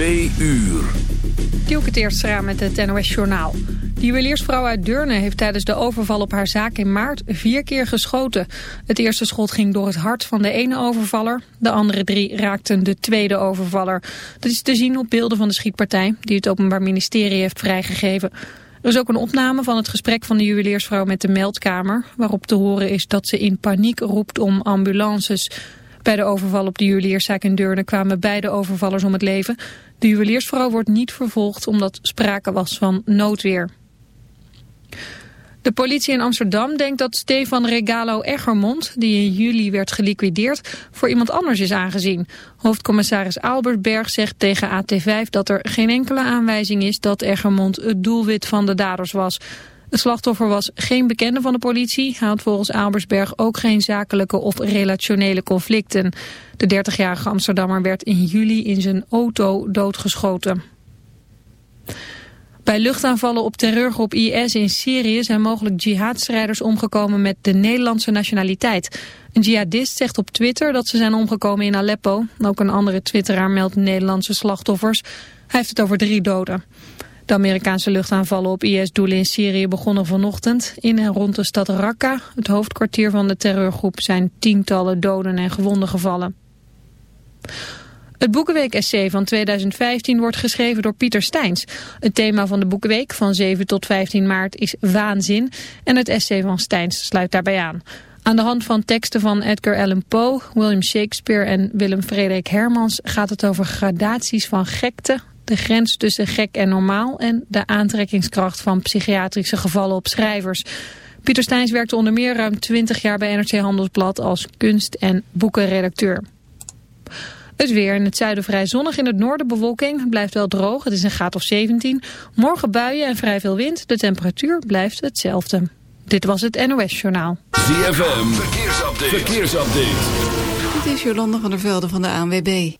Twee uur. Dielke Teerstra met het NOS Journaal. De juweliersvrouw uit Deurne heeft tijdens de overval op haar zaak in maart vier keer geschoten. Het eerste schot ging door het hart van de ene overvaller. De andere drie raakten de tweede overvaller. Dat is te zien op beelden van de schietpartij die het Openbaar Ministerie heeft vrijgegeven. Er is ook een opname van het gesprek van de juweliersvrouw met de meldkamer... waarop te horen is dat ze in paniek roept om ambulances... Bij de overval op de juwelierszaak in Deurne kwamen beide overvallers om het leven. De juweliersvrouw wordt niet vervolgd omdat sprake was van noodweer. De politie in Amsterdam denkt dat Stefan Regalo Eggermond, die in juli werd geliquideerd, voor iemand anders is aangezien. Hoofdcommissaris Albertberg zegt tegen AT5 dat er geen enkele aanwijzing is dat Eggermond het doelwit van de daders was. Het slachtoffer was geen bekende van de politie. Hij had volgens Albersberg ook geen zakelijke of relationele conflicten. De 30-jarige Amsterdammer werd in juli in zijn auto doodgeschoten. Bij luchtaanvallen op terreurgroep IS in Syrië zijn mogelijk jihadstrijders omgekomen met de Nederlandse nationaliteit. Een jihadist zegt op Twitter dat ze zijn omgekomen in Aleppo. Ook een andere twitteraar meldt Nederlandse slachtoffers. Hij heeft het over drie doden. De Amerikaanse luchtaanvallen op IS-doelen in Syrië begonnen vanochtend. In en rond de stad Raqqa, het hoofdkwartier van de terreurgroep, zijn tientallen doden en gewonden gevallen. Het Boekenweek-essay van 2015 wordt geschreven door Pieter Steins. Het thema van de Boekenweek van 7 tot 15 maart is waanzin en het essay van Steins sluit daarbij aan. Aan de hand van teksten van Edgar Allan Poe, William Shakespeare en Willem Frederik Hermans gaat het over gradaties van gekte, de grens tussen gek en normaal en de aantrekkingskracht van psychiatrische gevallen op schrijvers. Pieter Steins werkte onder meer ruim 20 jaar bij NRC Handelsblad als kunst- en boekenredacteur. Het weer in het zuiden vrij zonnig, in het noorden bewolking. Het blijft wel droog, het is een graad of 17. Morgen buien en vrij veel wind. De temperatuur blijft hetzelfde. Dit was het NOS Journaal. ZFM, verkeersupdate. verkeersupdate. Dit is Jolanda van der Velde van de ANWB.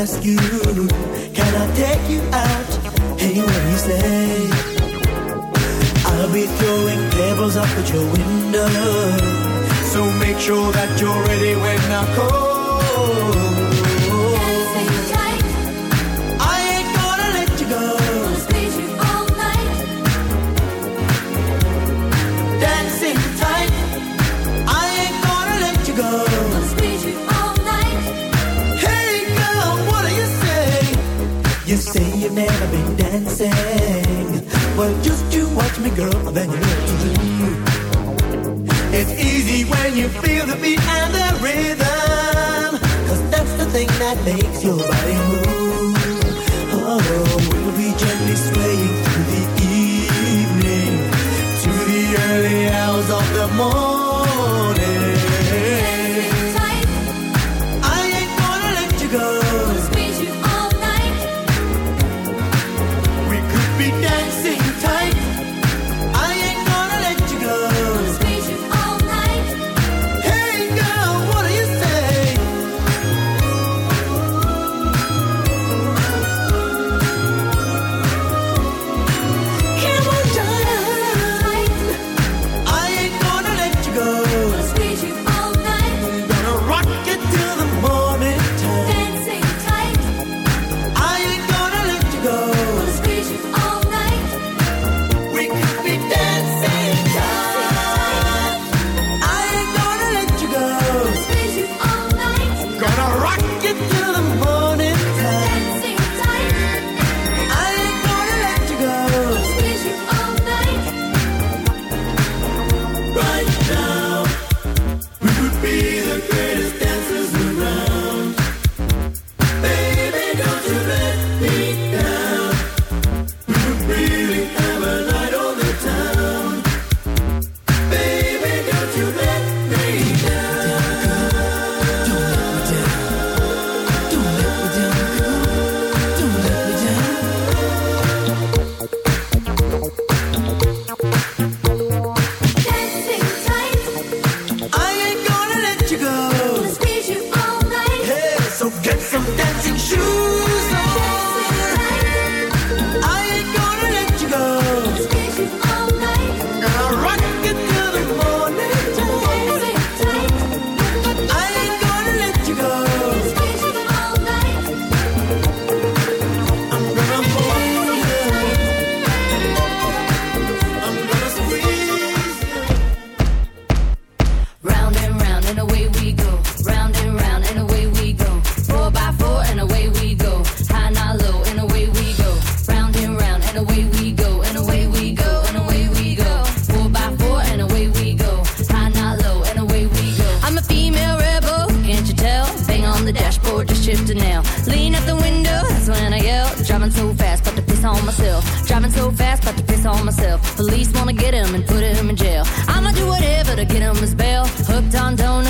rescue. On myself. Police wanna get him and put him in jail. I'ma do whatever to get him his bail. Hooked on donuts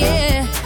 yeah.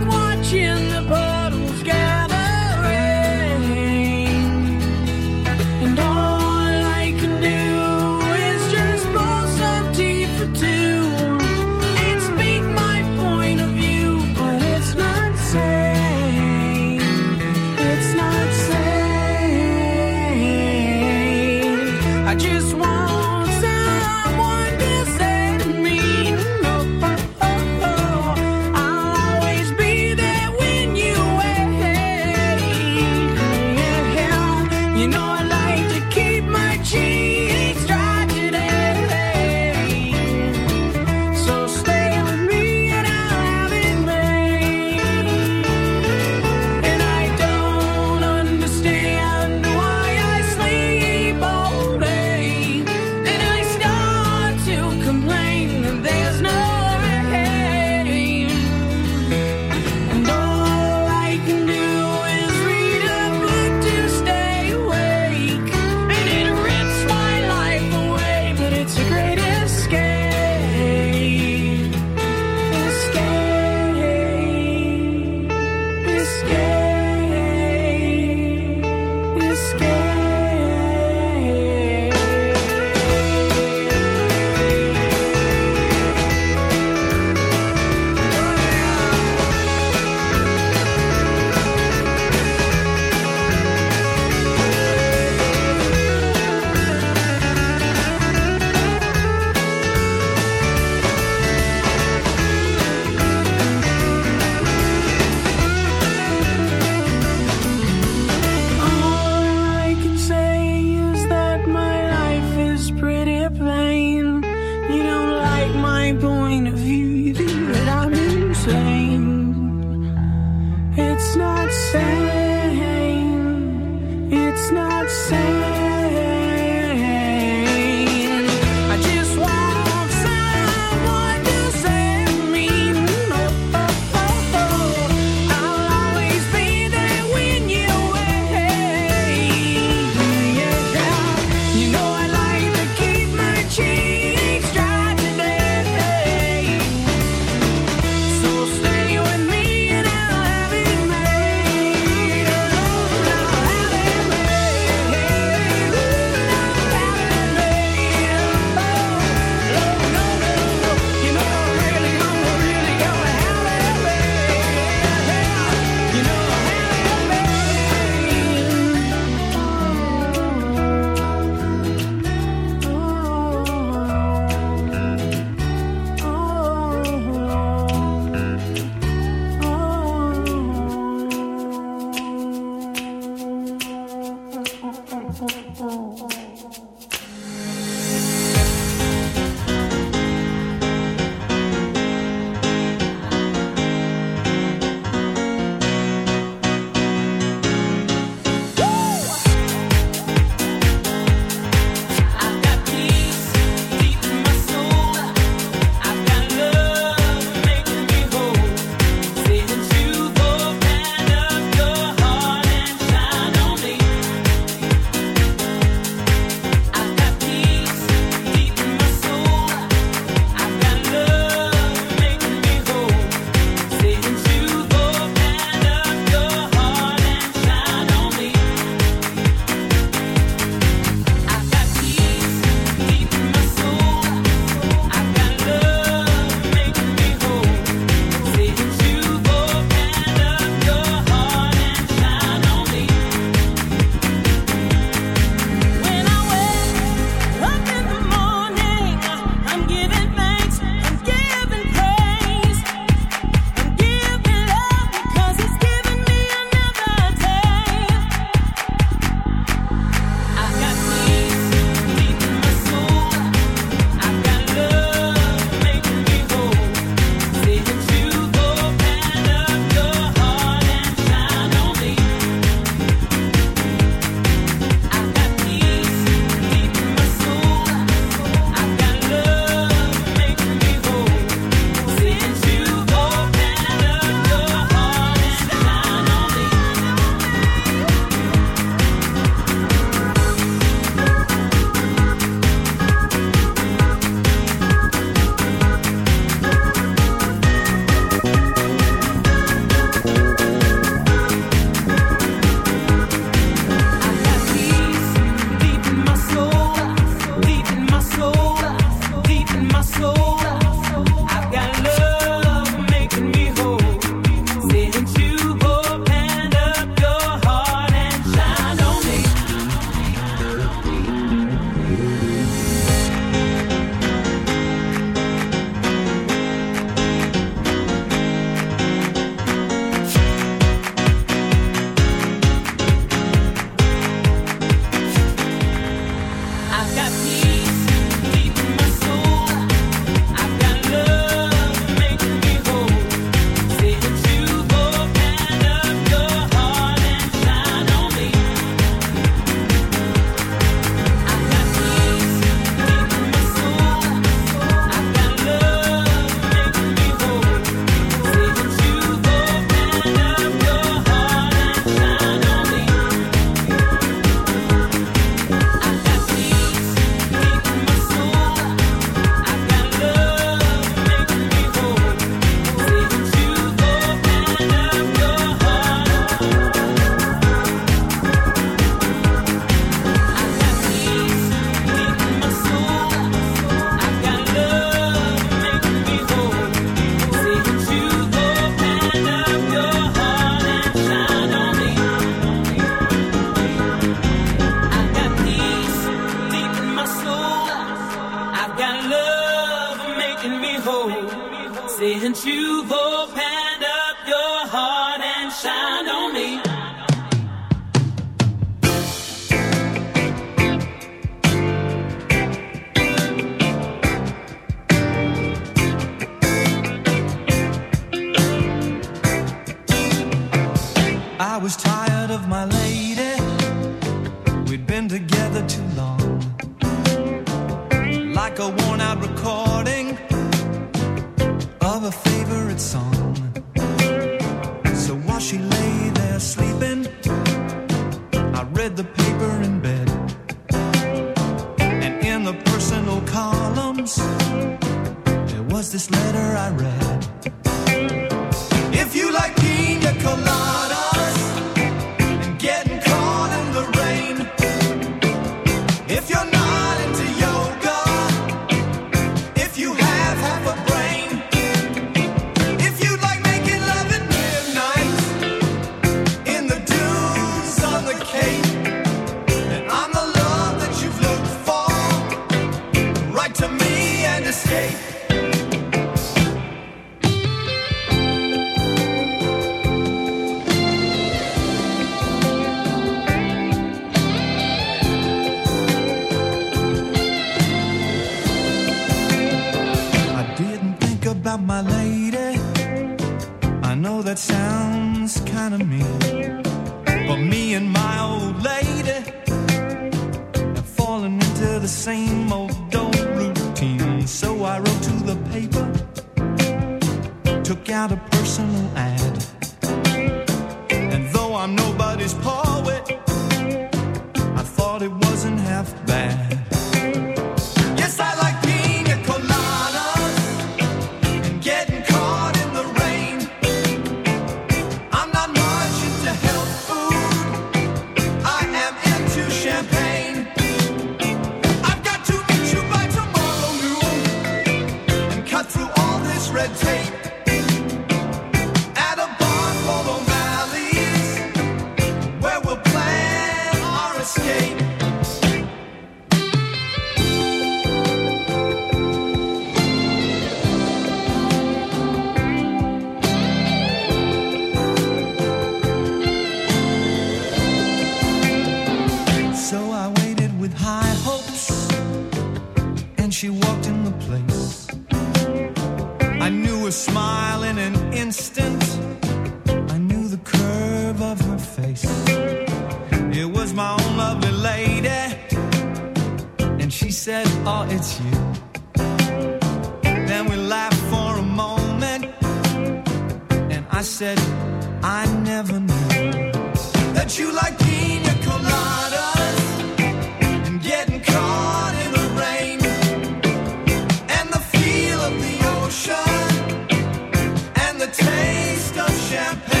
Champagne.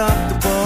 Stop the ball.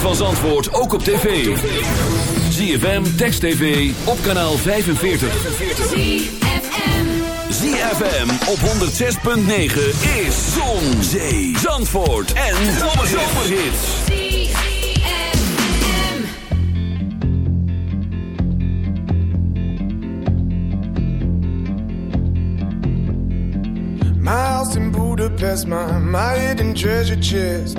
van Zandvoort ook op tv. ZFM, Text TV, op kanaal 45. ZFM. Op 106.9 is Zon, Zee, Zandvoort en Zomerhits. Miles in Budapest, my, my hidden treasure chest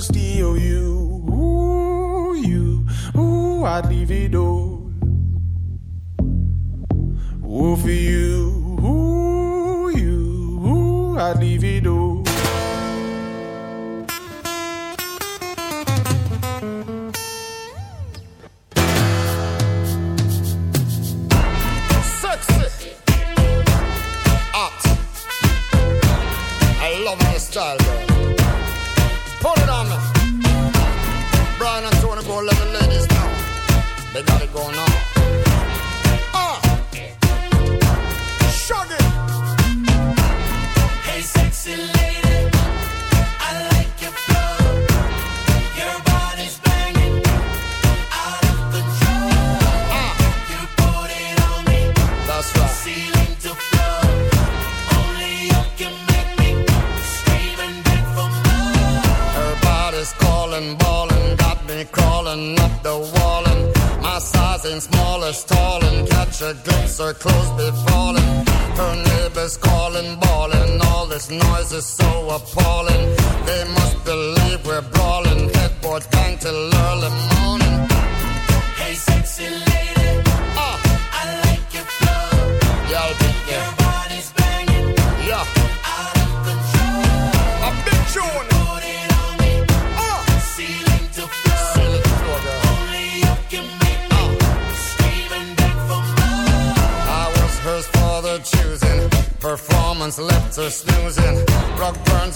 steal you. Ooh, you. Ooh, I'd leave it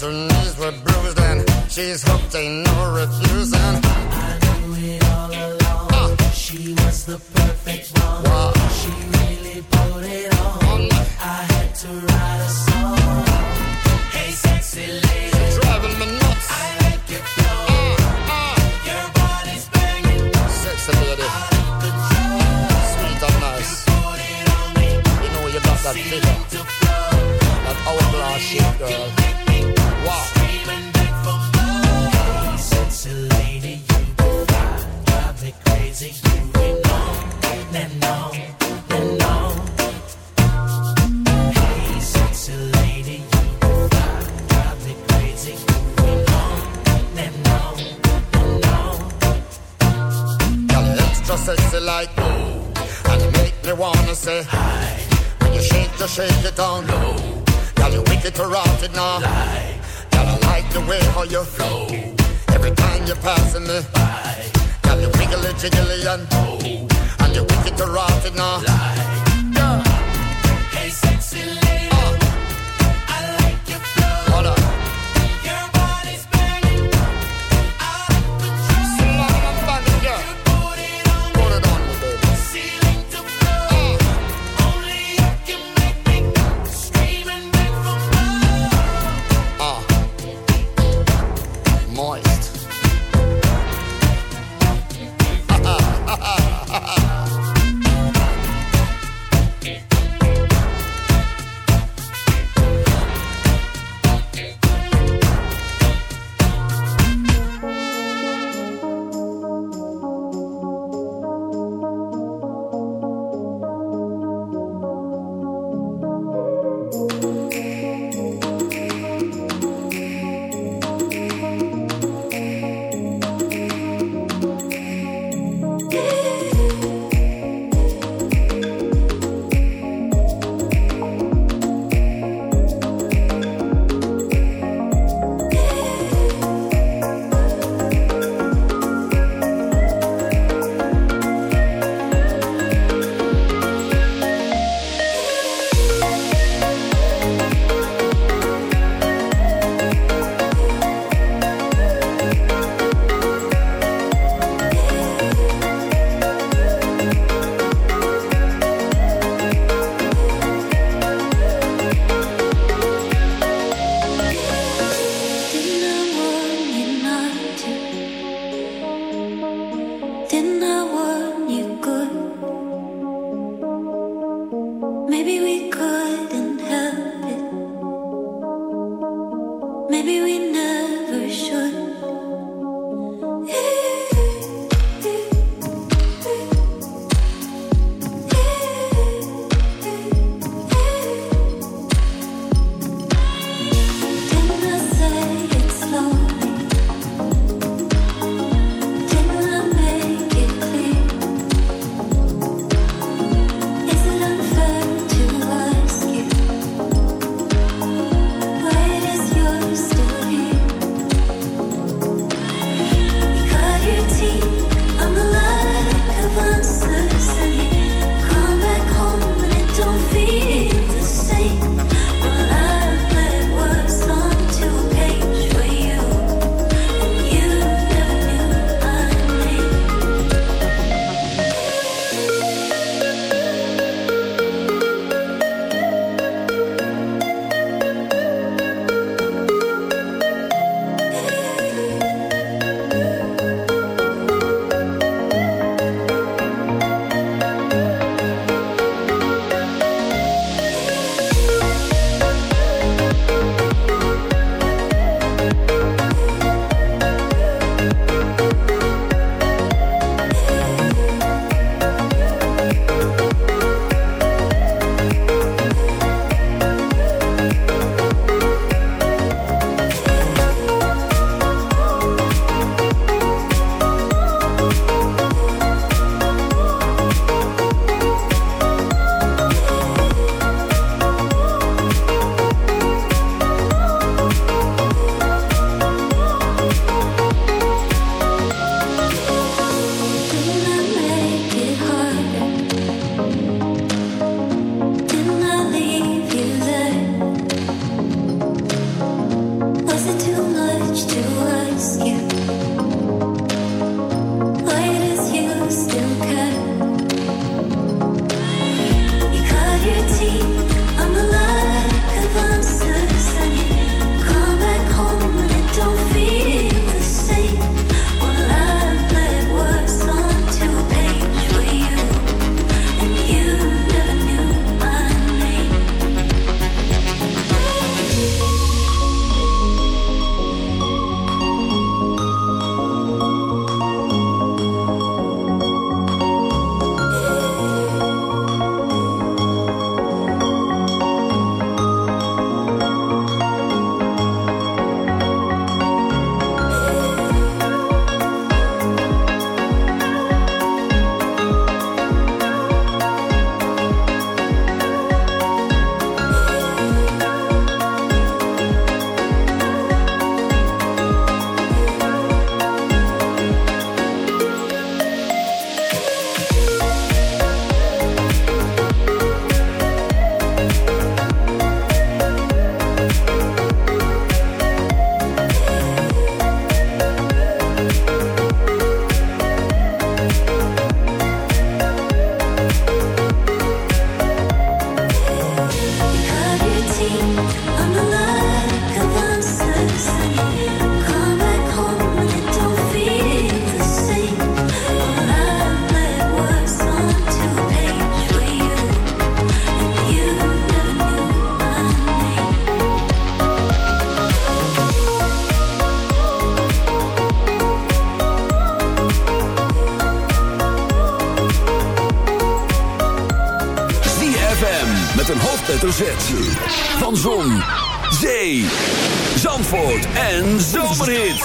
her knees were bruised and she's hooked, ain't no refusing.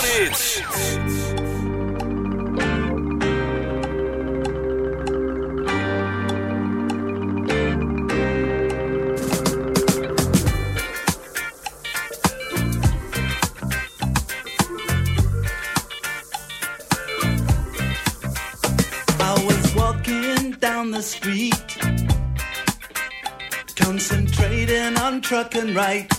Hits. Street, concentrating on trucking right.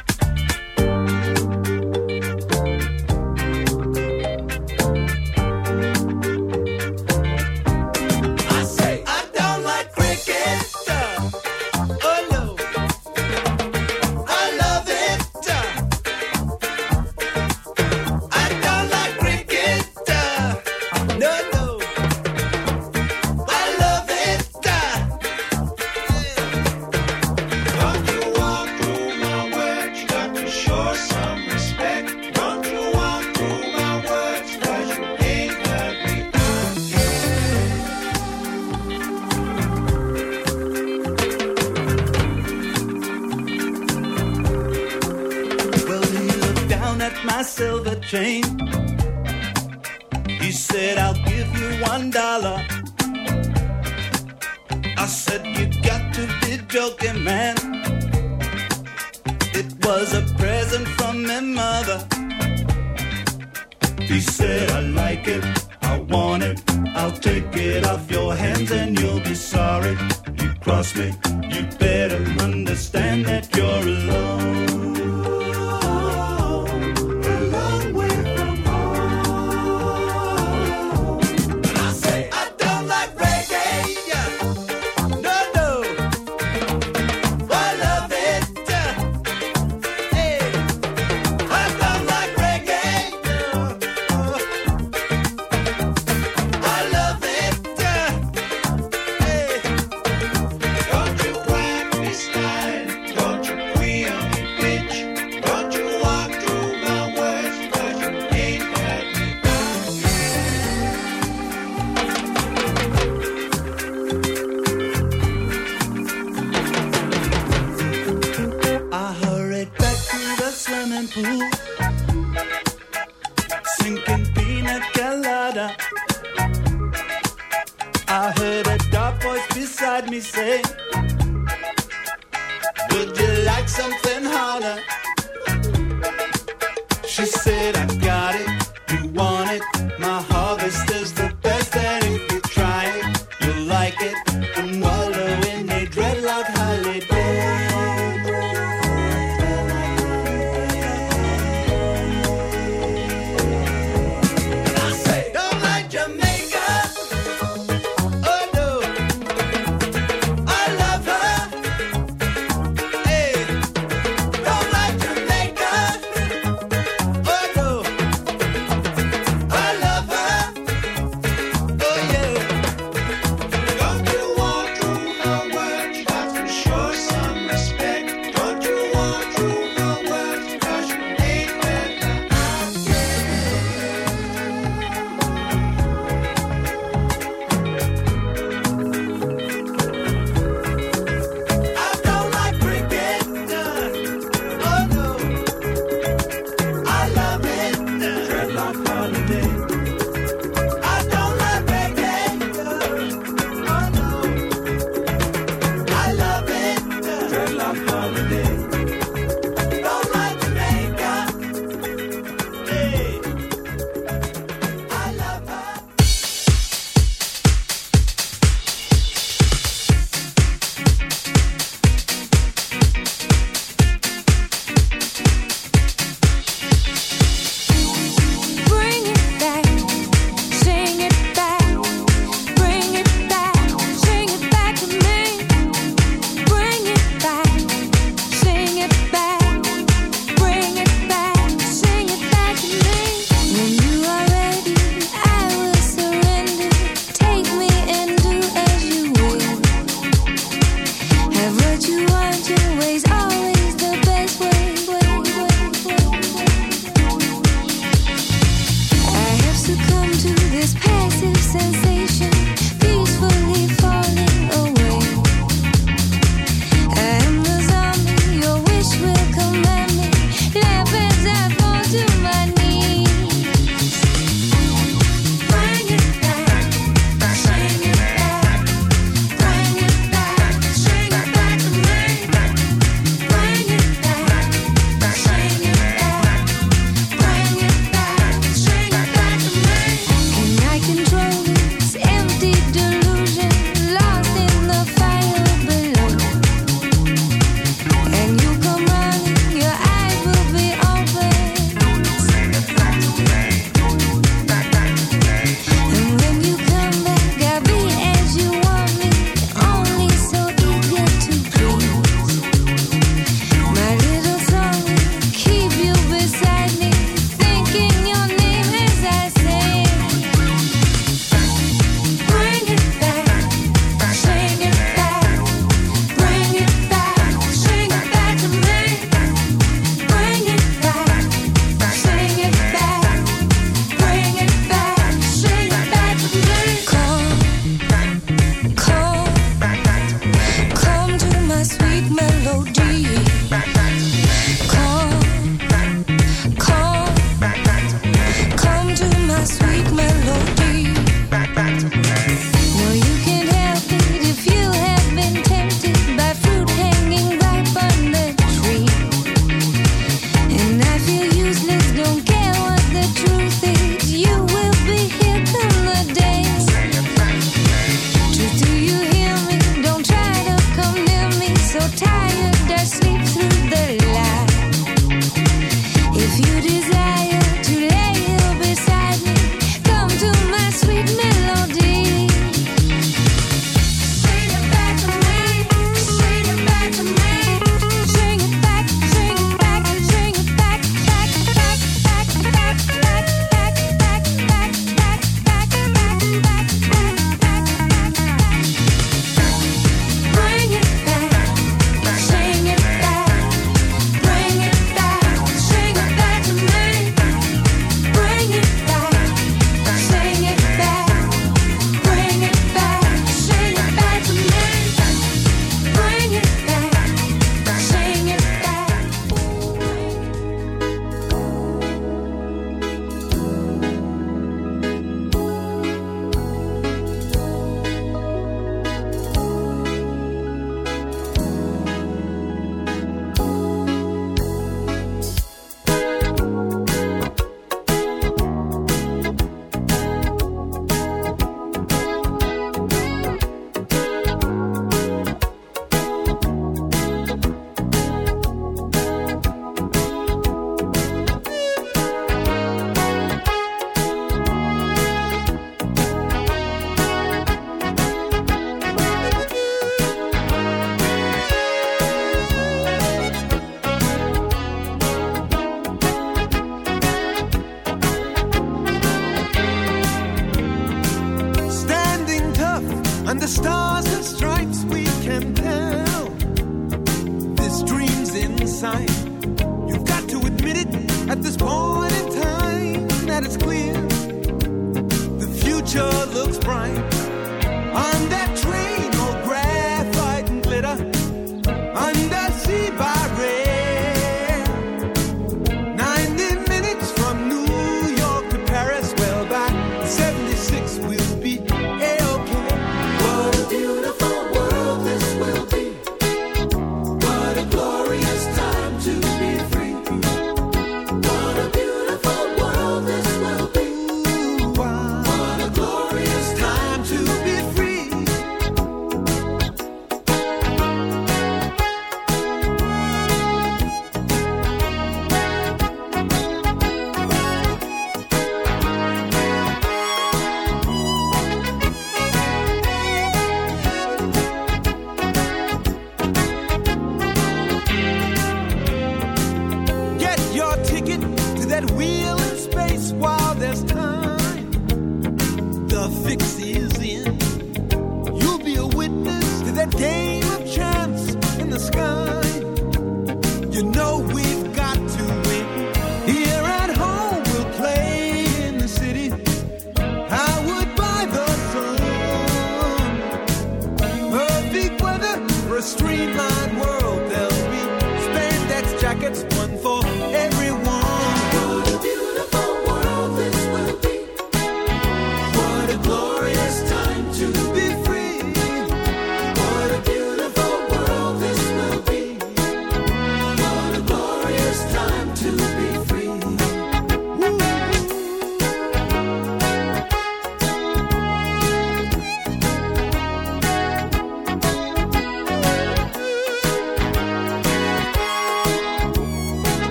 me. 青春。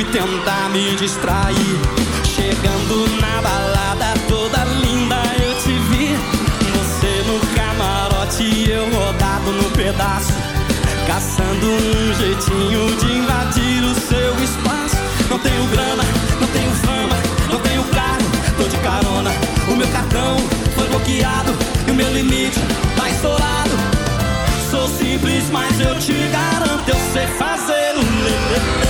Fui tentar me distrair. Chegando na balada toda linda eu te vi. Você no camarote eu rodado no pedaço. Caçando um jeitinho de invadir o seu espaço. Não tenho grana, não tenho fama, não tenho carro, tô de carona. O meu cartão foi bloqueado e o meu limite tá estourado. Sou simples, mas eu te garanto, eu sei fazer o lelele,